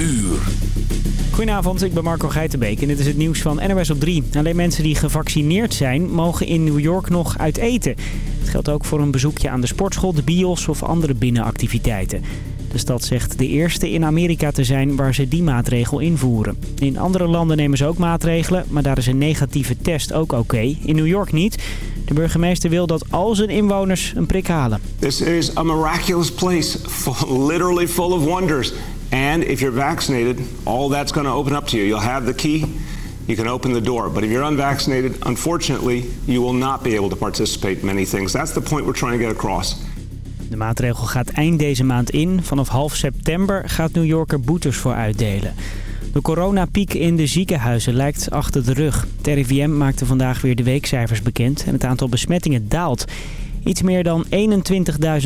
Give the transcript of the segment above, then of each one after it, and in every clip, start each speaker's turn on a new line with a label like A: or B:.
A: uur.
B: Goedenavond, ik ben Marco Geitenbeek en dit is het nieuws van NOS op 3. Alleen mensen die gevaccineerd zijn mogen in New York nog uit eten. Het geldt ook voor een bezoekje aan de sportschool, de bios of andere binnenactiviteiten. De stad zegt de eerste in Amerika te zijn waar ze die maatregel invoeren. In andere landen nemen ze ook maatregelen, maar daar is een negatieve test ook oké. In New York niet. De burgemeester wil dat al zijn inwoners een prik halen.
C: This is a miraculous place, literally full of wonders. And if you're vaccinated, all that's going to open up to you. You'll have the key, you can open the door. But if you're unvaccinated, unfortunately, you will not be able to participate in many things. That's the point we're trying to get across.
B: De maatregel gaat eind deze maand in. Vanaf half september gaat New York er boetes voor uitdelen. De coronapiek in de ziekenhuizen lijkt achter de rug. Het RIVM maakte vandaag weer de weekcijfers bekend en het aantal besmettingen daalt. Iets meer dan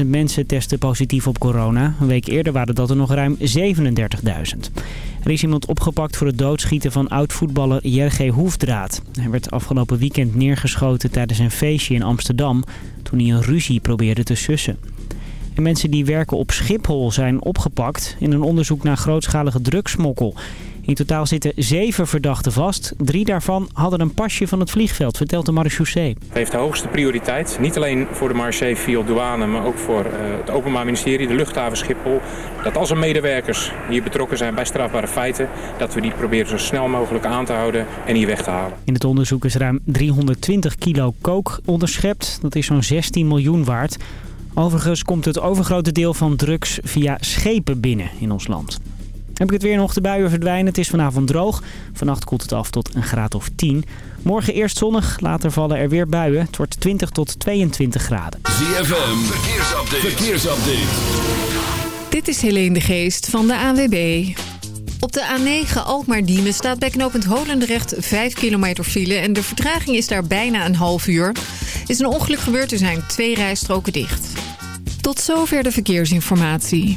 B: 21.000 mensen testen positief op corona. Een week eerder waren dat er nog ruim 37.000. Er is iemand opgepakt voor het doodschieten van oud-voetballer Jerge Hoefdraad. Hij werd afgelopen weekend neergeschoten tijdens een feestje in Amsterdam... toen hij een ruzie probeerde te sussen. En mensen die werken op Schiphol zijn opgepakt in een onderzoek naar grootschalige drugsmokkel. In totaal zitten zeven verdachten vast. Drie daarvan hadden een pasje van het vliegveld, vertelt de marechaussee.
D: Het heeft de hoogste prioriteit. Niet alleen voor de marechaussee via douane, maar ook voor uh, het Openbaar Ministerie, de luchthaven Schiphol. Dat als er medewerkers hier betrokken zijn bij strafbare feiten, dat we die proberen zo snel mogelijk aan te houden en hier weg te halen.
B: In het onderzoek is ruim 320 kilo kook onderschept. Dat is zo'n 16 miljoen waard. Overigens komt het overgrote deel van drugs via schepen binnen in ons land. Heb ik het weer nog de buien verdwijnen. Het is vanavond droog. Vannacht koelt het af tot een graad of 10. Morgen eerst zonnig, later vallen er weer buien. Het wordt 20 tot 22 graden.
A: ZFM, verkeersupdate. verkeersupdate.
E: Dit is Helene de Geest van de ANWB. Op de A9 Alkmaar-Diemen staat bij knooppunt Holendrecht 5 kilometer file... en de vertraging is daar bijna een half uur. Is een ongeluk gebeurd, er zijn twee rijstroken dicht. Tot zover de verkeersinformatie.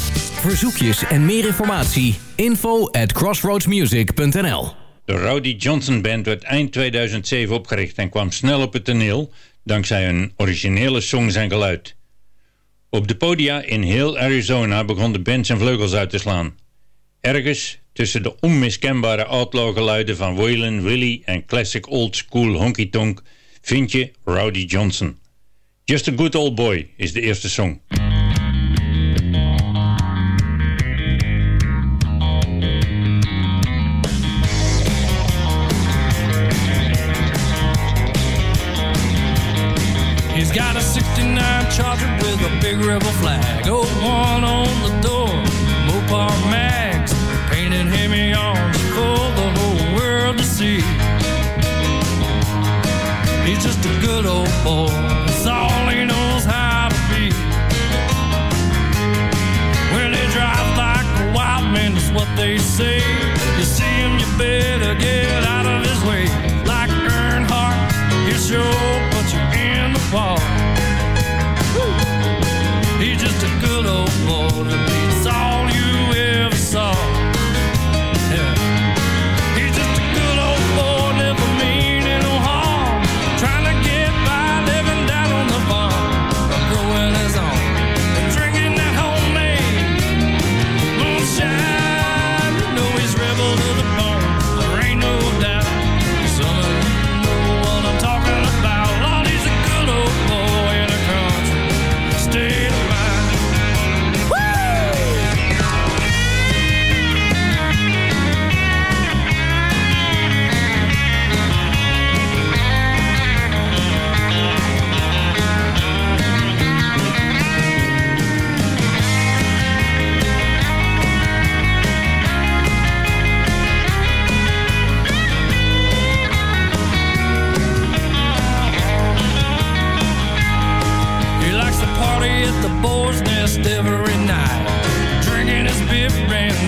F: Verzoekjes en meer informatie, info at crossroadsmusic.nl
G: De Rowdy Johnson Band werd eind 2007 opgericht en kwam snel op het toneel dankzij een originele song zijn geluid. Op de podia in heel Arizona begon de band zijn vleugels uit te slaan. Ergens tussen de onmiskenbare outlaw geluiden van Waylon Willie en classic old school honky tonk vind je Rowdy Johnson. Just a Good Old Boy is de eerste song.
H: He's got a 69 Charger with a big rebel flag. Oh, one on the door. Mopar Max. Painted Hemi arms for the whole world to see. He's just a good old boy. That's all he knows how to be. When he drives like a wild man, that's what they say. You see him, you better get out of his way. Like Earnhardt, he'll show put you in the park. wanna be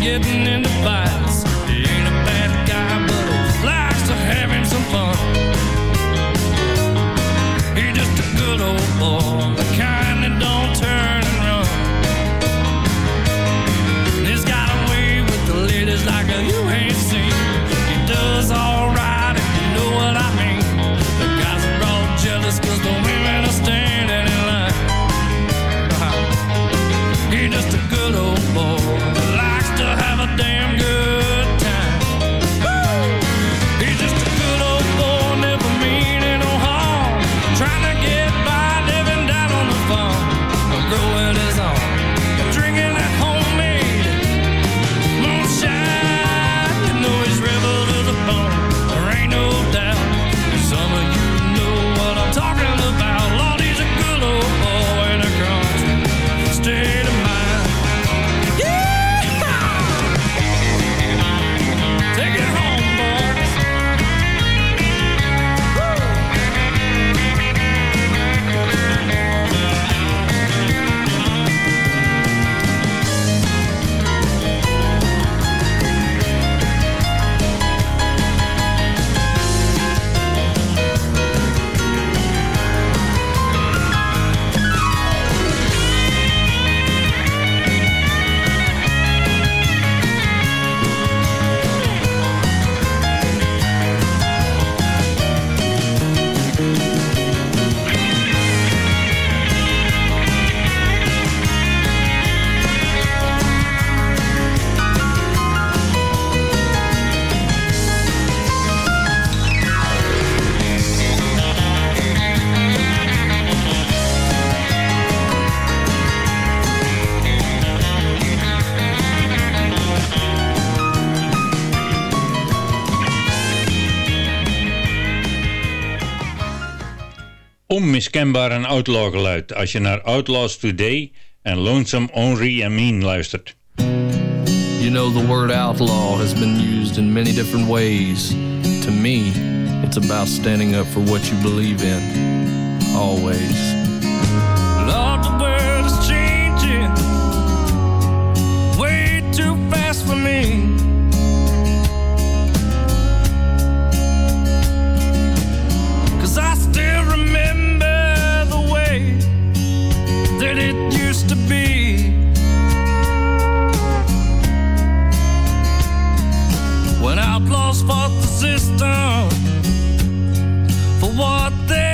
H: getting into fights. He ain't a bad guy, but he likes to having some fun. He's just a good old boy, the kind that don't turn.
G: onmiskenbaar een outlaw geluid als je naar Outlaws Today en Lonesome Henry and Mean luistert.
I: You know the word outlaw has been used in many different ways. To me, it's about standing up for what you believe in. Always.
H: down for what they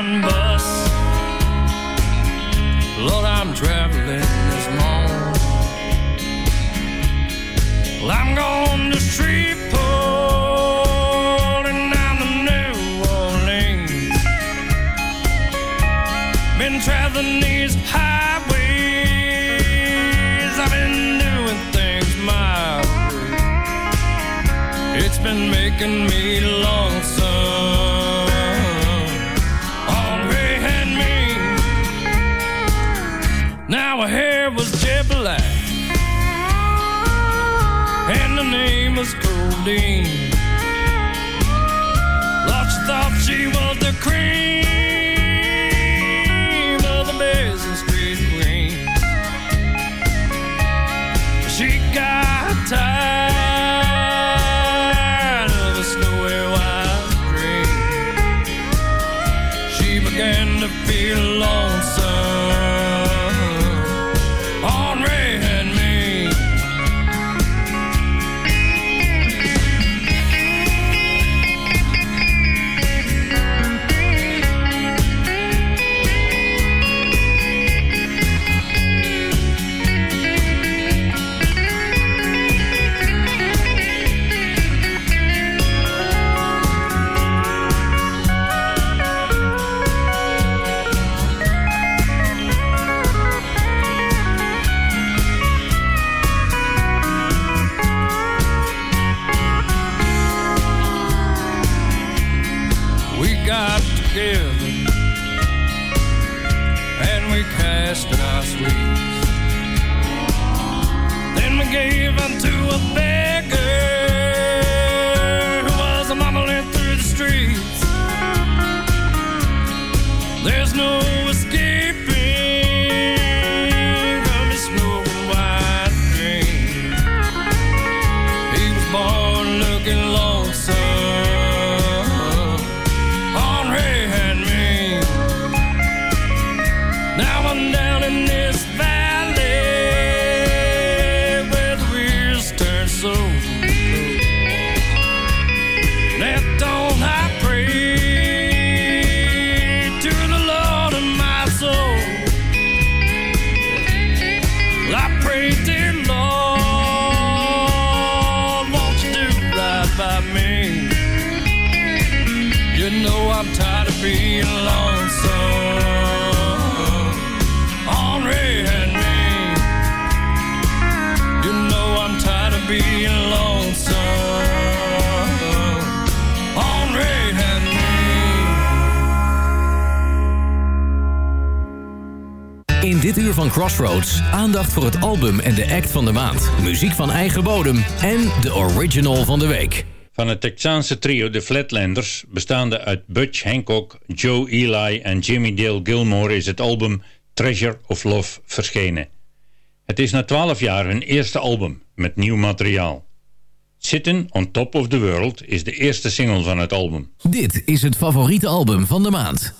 H: town bus. Lord, I'm traveling this morning. Well, I'm going to Shreveport and down to New Orleans. Been traveling these highways. I've been doing things my way. It's been making me lonesome. our hair was jet black, and the name was Geraldine. Lots thought she was the cream. got together and we casted our sweets. Then we gave unto a beggar who was a mumbling through the streets. There's no
F: van Crossroads aandacht voor het album en de act van de maand. Muziek van eigen bodem en de original van de week.
G: Van het Texaanse trio de Flatlanders, bestaande uit Butch Hancock, Joe Eli en Jimmy Dale Gilmore, is het album Treasure of Love verschenen. Het is na 12 jaar hun eerste album met nieuw materiaal. Sitting on Top of the World is de eerste single van het album.
F: Dit is het favoriete album van de maand.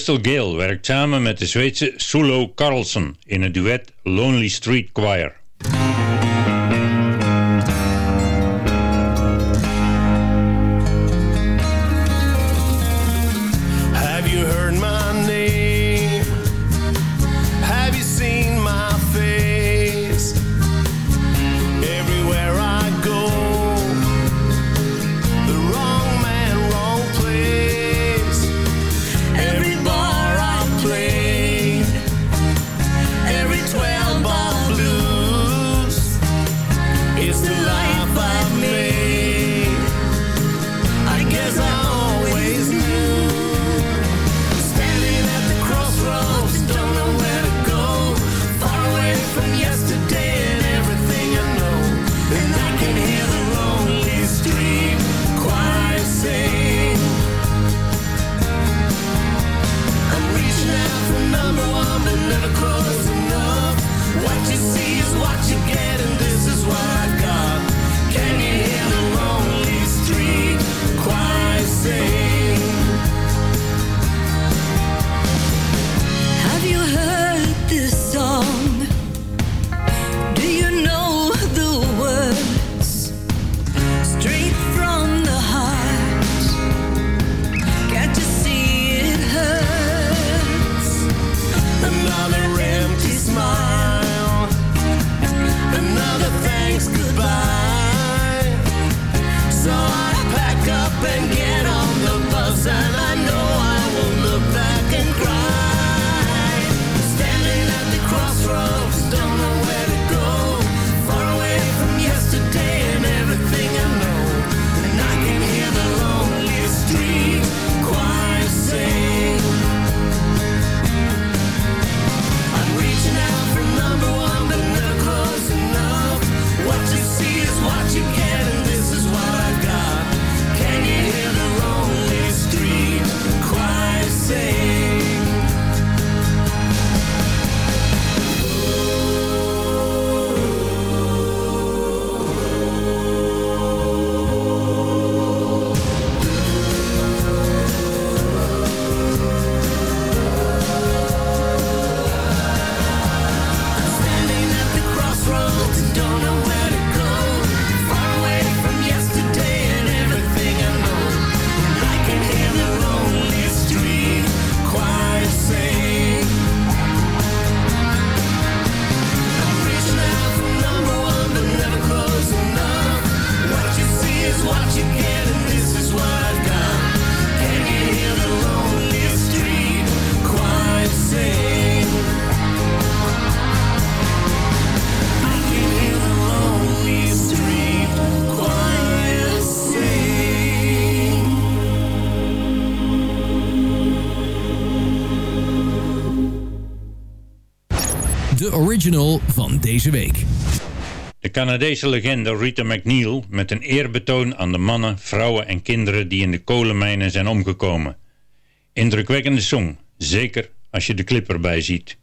J: Crystal Gale werkt samen met de Zweedse Sulo Carlson in het duet Lonely Street Choir.
F: original van deze week.
J: De Canadese legende Rita McNeil met een eerbetoon aan de mannen, vrouwen en kinderen die in de kolenmijnen zijn omgekomen. Indrukwekkende song, zeker als je de clip erbij ziet.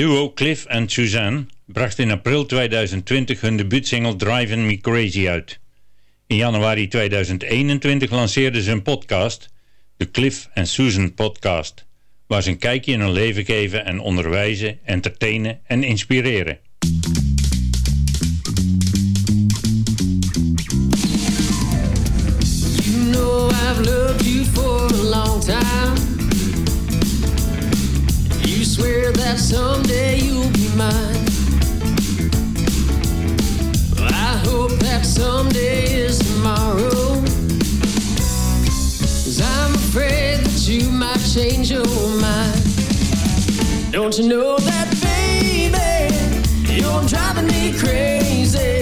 G: Duo Cliff en Suzanne bracht in april 2020 hun debuutsingle Driving Me Crazy uit. In januari 2021 lanceerden ze een podcast, de Cliff and Susan Podcast, waar ze een kijkje in hun leven geven en onderwijzen, entertainen en inspireren.
K: You know I've loved you for a long time. Swear that someday you'll be mine. I hope that someday is tomorrow. Cause I'm afraid that you might change your mind. Don't you know that, baby? You're driving me crazy.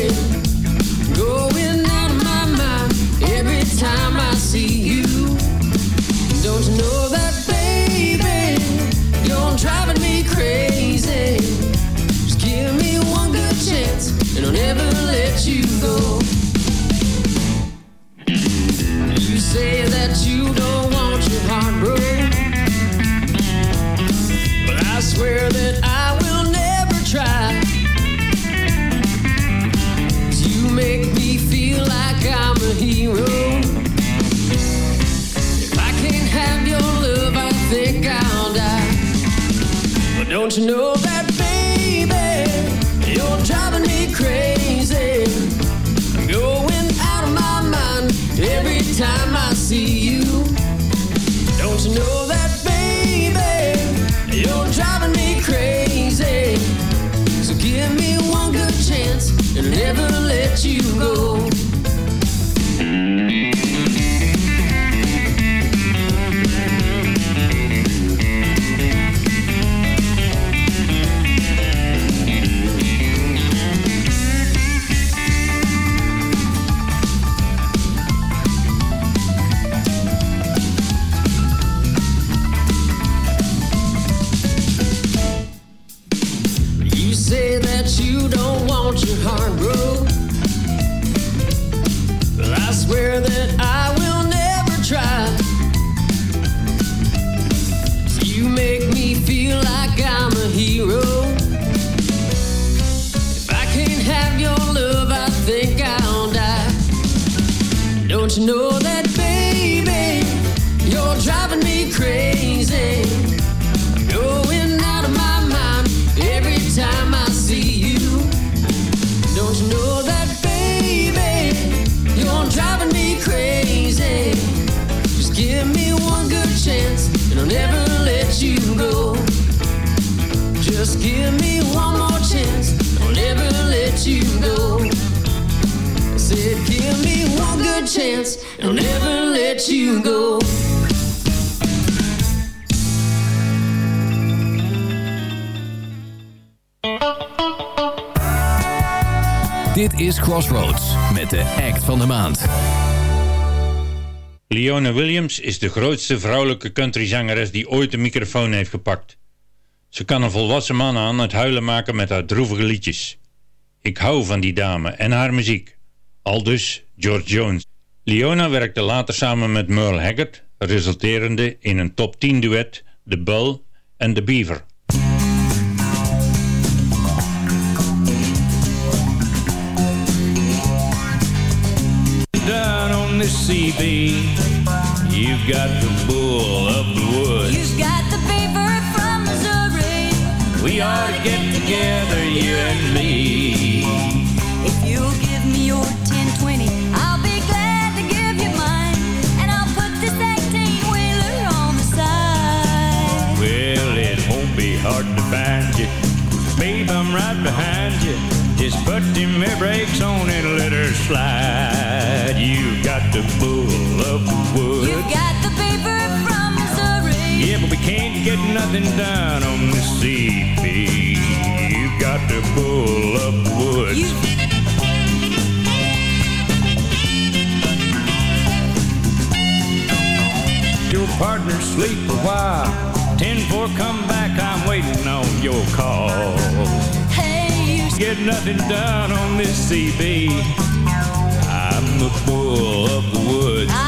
K: Just give me one more chance, I'll never let you go. I said, give me one good chance, and I'll never let you go.
F: Dit is Crossroads met de act van de maand.
G: Leona Williams is de grootste vrouwelijke countryzangeres die ooit de microfoon heeft gepakt. Ze kan een volwassen man aan het huilen maken met haar droevige liedjes. Ik hou van die dame en haar muziek. Aldus George Jones. Leona werkte later samen met Merle Haggard, resulterende in een top 10 duet The Bull and the Beaver.
L: Down on this CB, you've got the bull of the woods. We ought to get together, you and me.
M: If you'll give me your 1020, I'll be glad to give you mine. And I'll put this 18 wheeler on the side.
L: Well, it won't be hard to find you. Babe, I'm right behind you. Just put them air brakes on and let her slide. You got the bull of the woods.
M: You've got the beaver
L: can't get nothing done on the CB. You've got the bull of the woods.
M: You
L: Your partner sleep a while. Ten four, come back. I'm waiting on your call.
M: hey, you
L: Get nothing done on this CB. I'm the bull of the woods.
M: I'm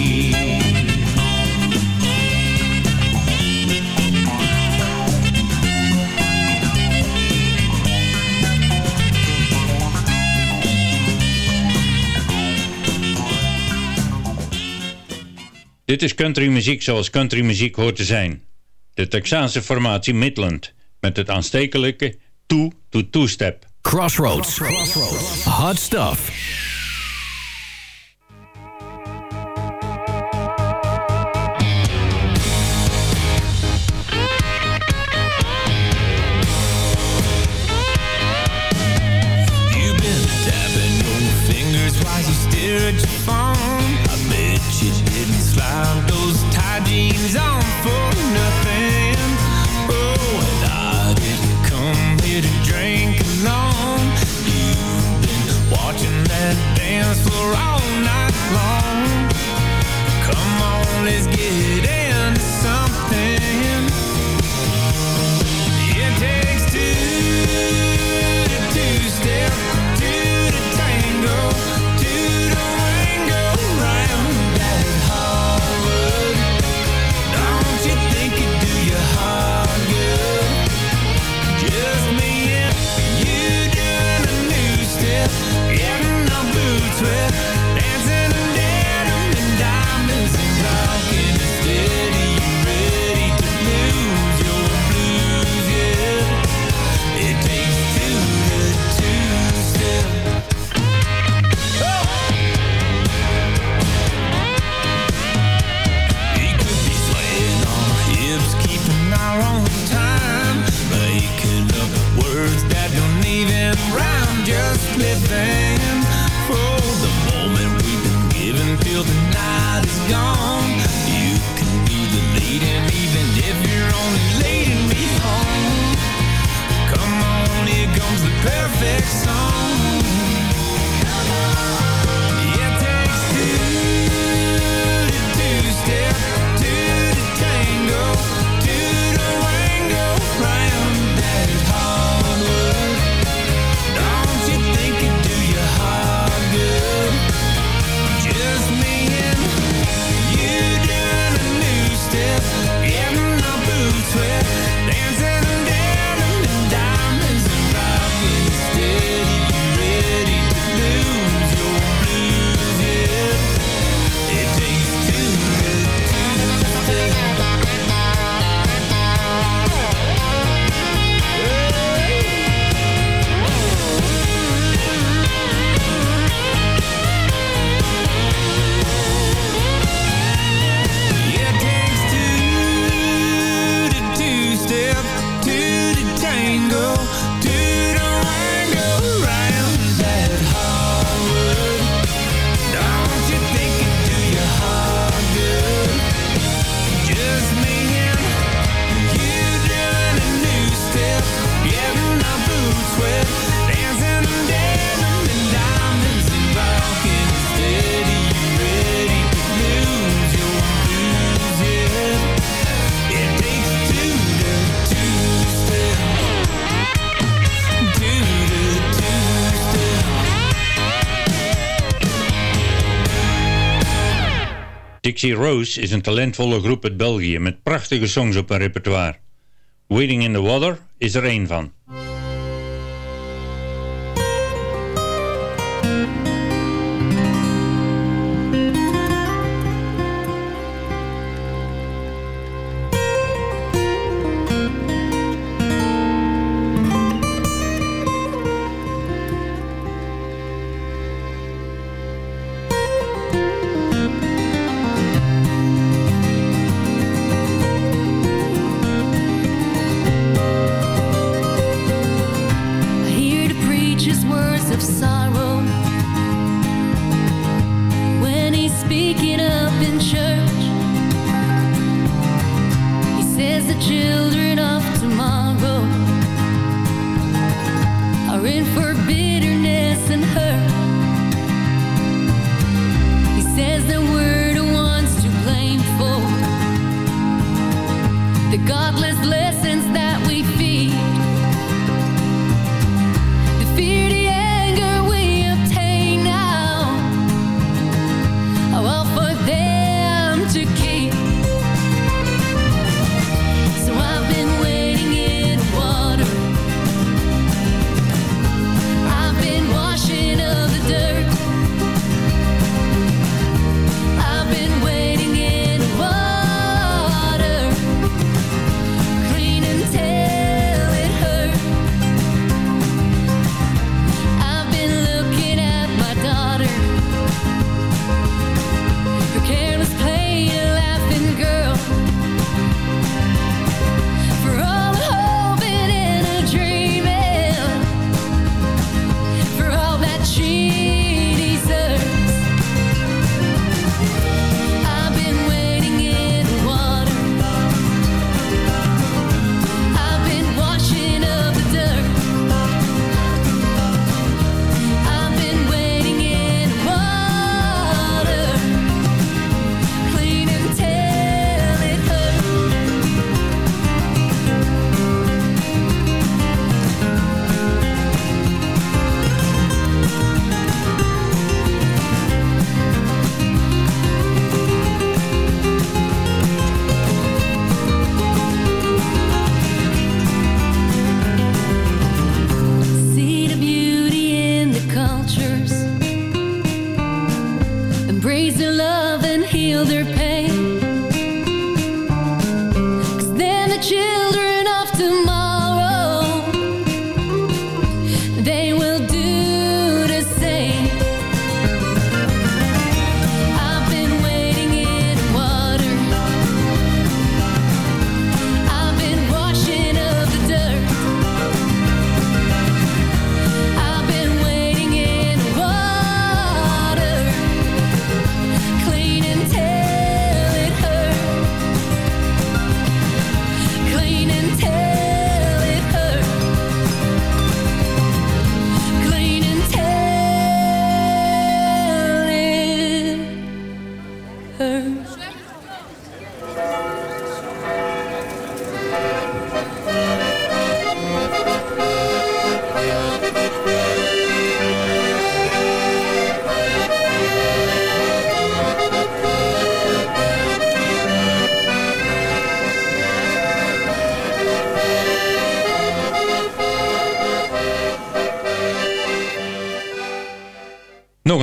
G: Dit is countrymuziek zoals countrymuziek hoort te zijn. De Texaanse formatie Midland met het aanstekelijke two-to-two-step.
F: Crossroads. Hot stuff.
L: You've been tapping your fingers while you stare at your phone. Floor all night long. Come on, let's get into
G: Dixie Rose is een talentvolle groep uit België met prachtige songs op hun repertoire. Waiting in the Water is er één van.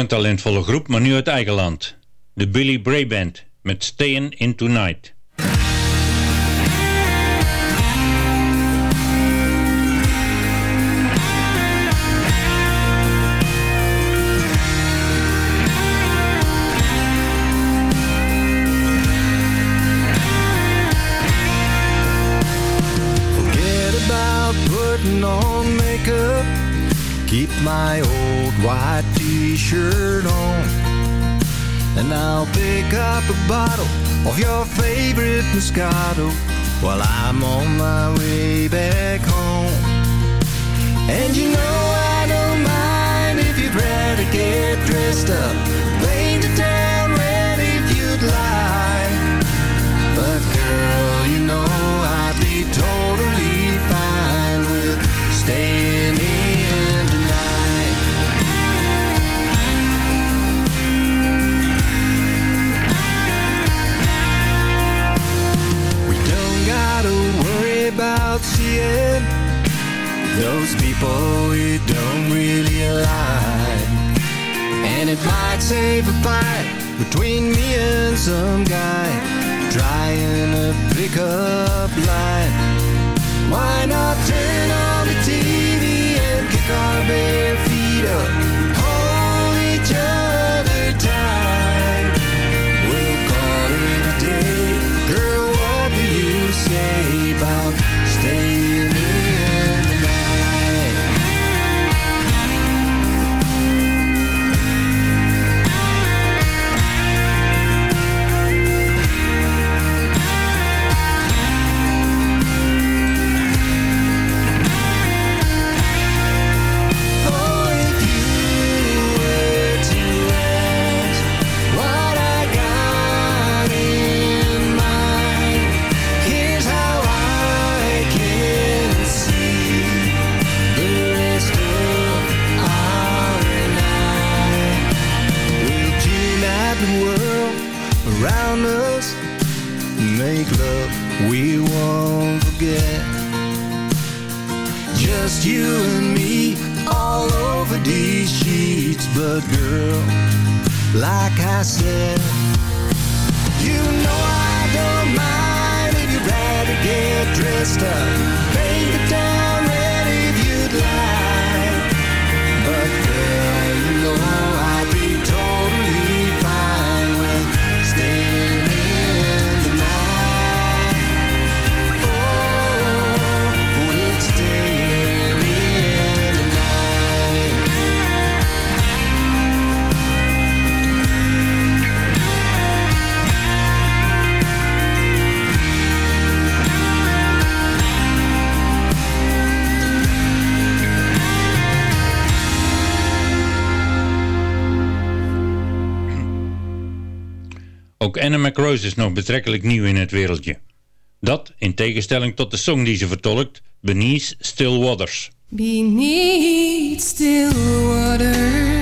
G: talentvolle groep, maar nu uit eigen land. De Billy Bray Band met Stayin' In Tonight.
N: I'd save a fight between me and some guy Trying to pick up line. Why not turn on the TV and kick our baby a girl like I said. You know I don't mind if you'd rather get dressed up
G: Rose is nog betrekkelijk nieuw in het wereldje. Dat in tegenstelling tot de song die ze vertolkt, Beneath Still Waters.
O: Beneath Still Waters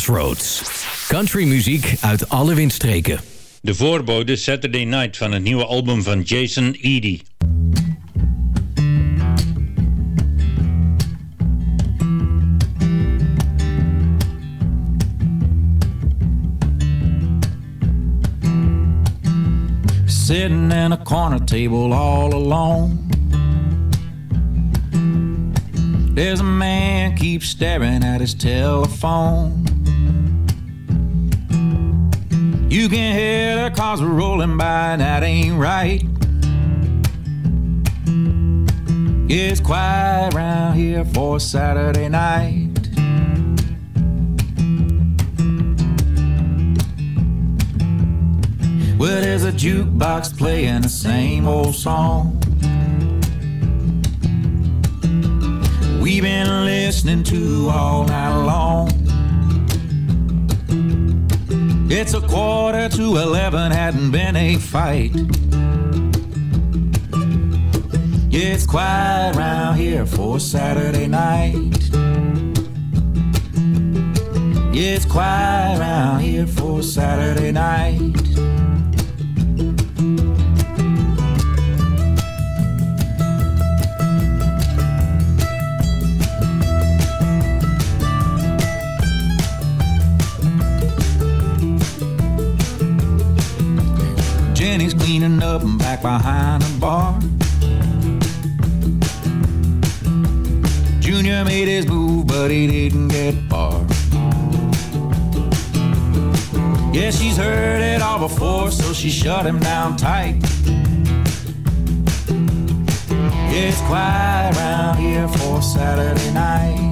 F: Crossroads. Country muziek uit alle windstreken.
G: De voorbode Saturday Night van het nieuwe album van Jason Eady.
P: Sitting in a corner table all alone. There's a man keeps staring at his telephone. You can hear the cars rolling by, and that ain't right. It's quiet around here for Saturday night. Well, there's a jukebox playing the same old song. We've been listening to all night long. It's a quarter to eleven, hadn't been a fight. It's quiet around here for Saturday night. It's quiet around here for Saturday night. Up and back behind the bar. Junior made his move, but he didn't get far. Yeah, she's heard it all before, so she shut him down tight. It's quiet around here for Saturday night.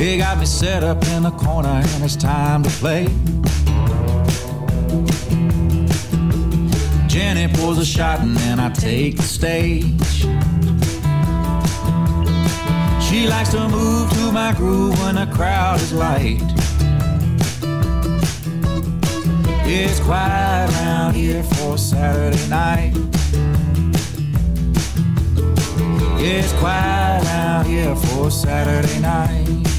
P: They got me set up in the corner and it's time to play. Jenny pours a shot and then I take the stage. She likes to move to my groove when the crowd is light. It's quiet around here for Saturday night. It's quiet out here for Saturday night.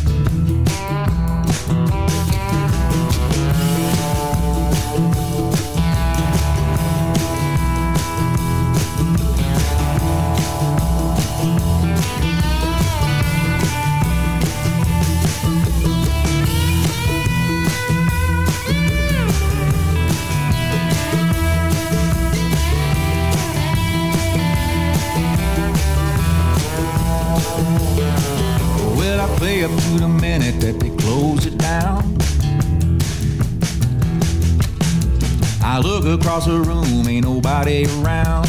P: Across the room, ain't nobody around.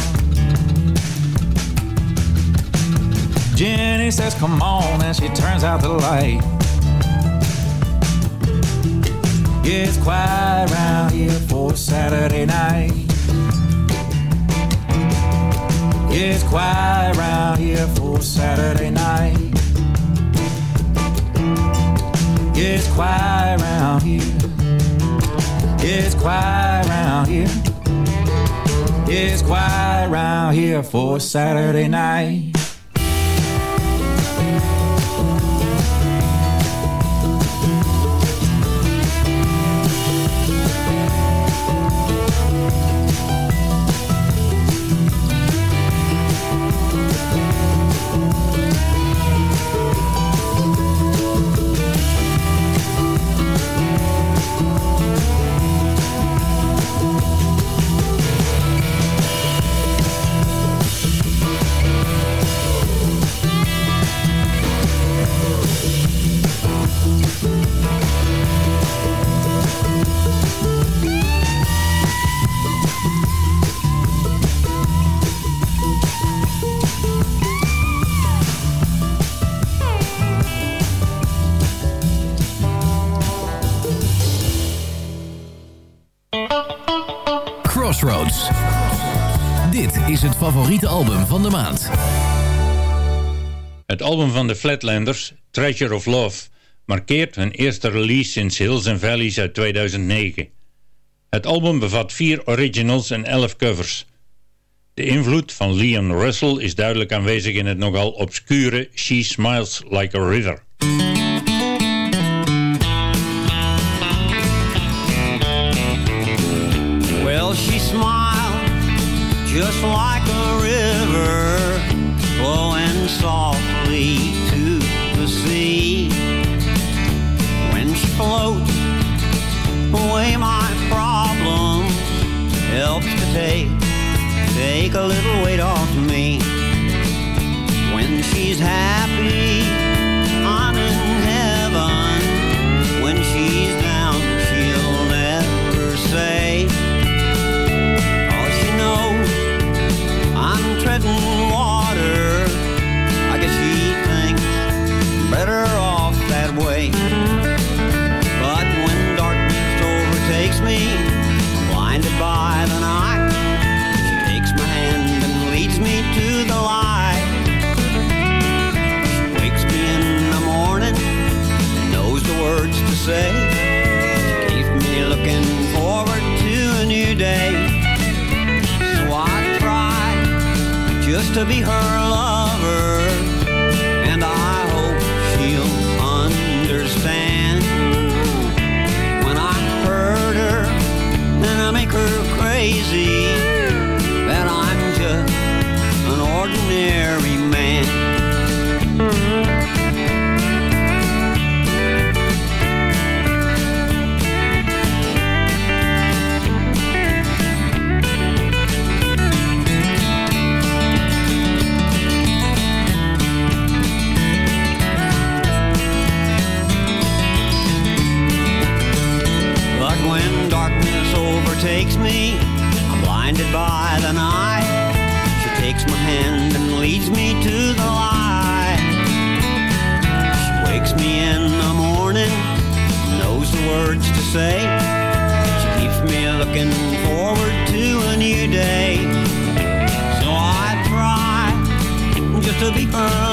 P: Jenny says, Come on, and she turns out the light. It's quiet around here for Saturday night. It's quiet around here for Saturday night. It's quiet around here. It's quiet around here. It's quiet around here for Saturday night.
G: Flatlanders, Treasure of Love, markeert hun eerste release sinds Hills and Valleys uit 2009. Het album bevat vier originals en elf covers. De invloed van Leon Russell is duidelijk aanwezig in het nogal obscure She Smiles Like a River.
Q: Well, she smiled just like a river flowing softly take take a little weight off me. When she's happy, to be her lover, and I hope she'll understand. When I hurt her and I make her crazy, that I'm just an ordinary overtakes me, I'm blinded by the night. She takes my hand and leads me to the light. She wakes me in the morning, knows the words to say. She keeps me looking forward to a new day. So I try just to be her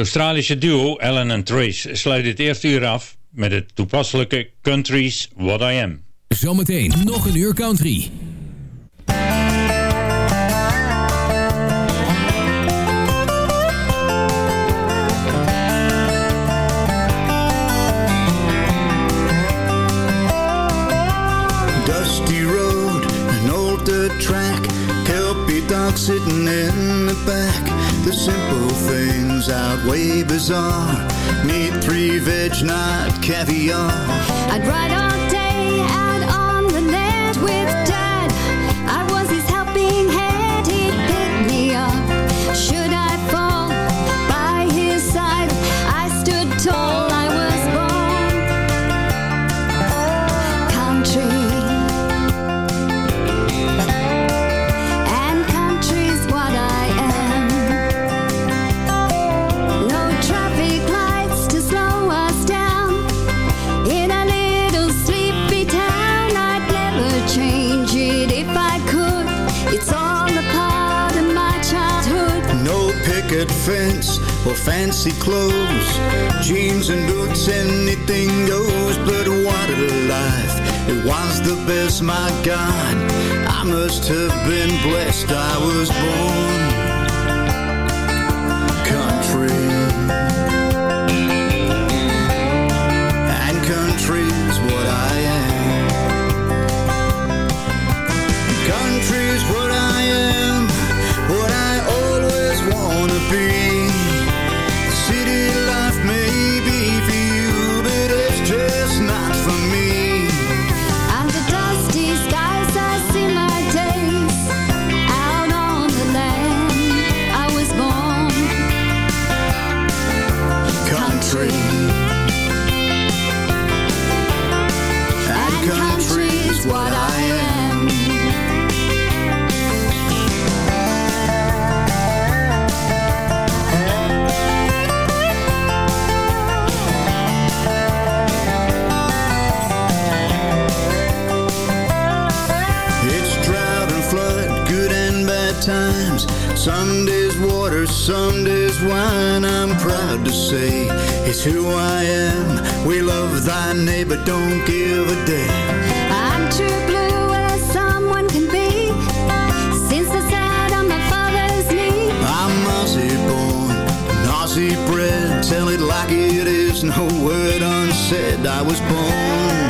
G: Australische duo Ellen en Trace sluit het eerste uur af met het toepasselijke Country's What I Am.
F: Zometeen nog een uur country.
R: Dusty road, an old dirt track, dog sitting in the back. The simple things outweigh bizarre. Meat, three veg, not caviar.
M: I'd write all day out
R: picket fence or fancy clothes. Jeans and boots, anything goes. But what a life! It was the best, my God. I must have been blessed. I was born be. Water, some days wine. I'm proud to say it's who I am. We love thy neighbor, don't give a damn.
M: I'm true blue as someone can be. Since the side on my father's knee.
R: I'm Aussie born, Aussie bred. Tell it like it is, no word unsaid. I was born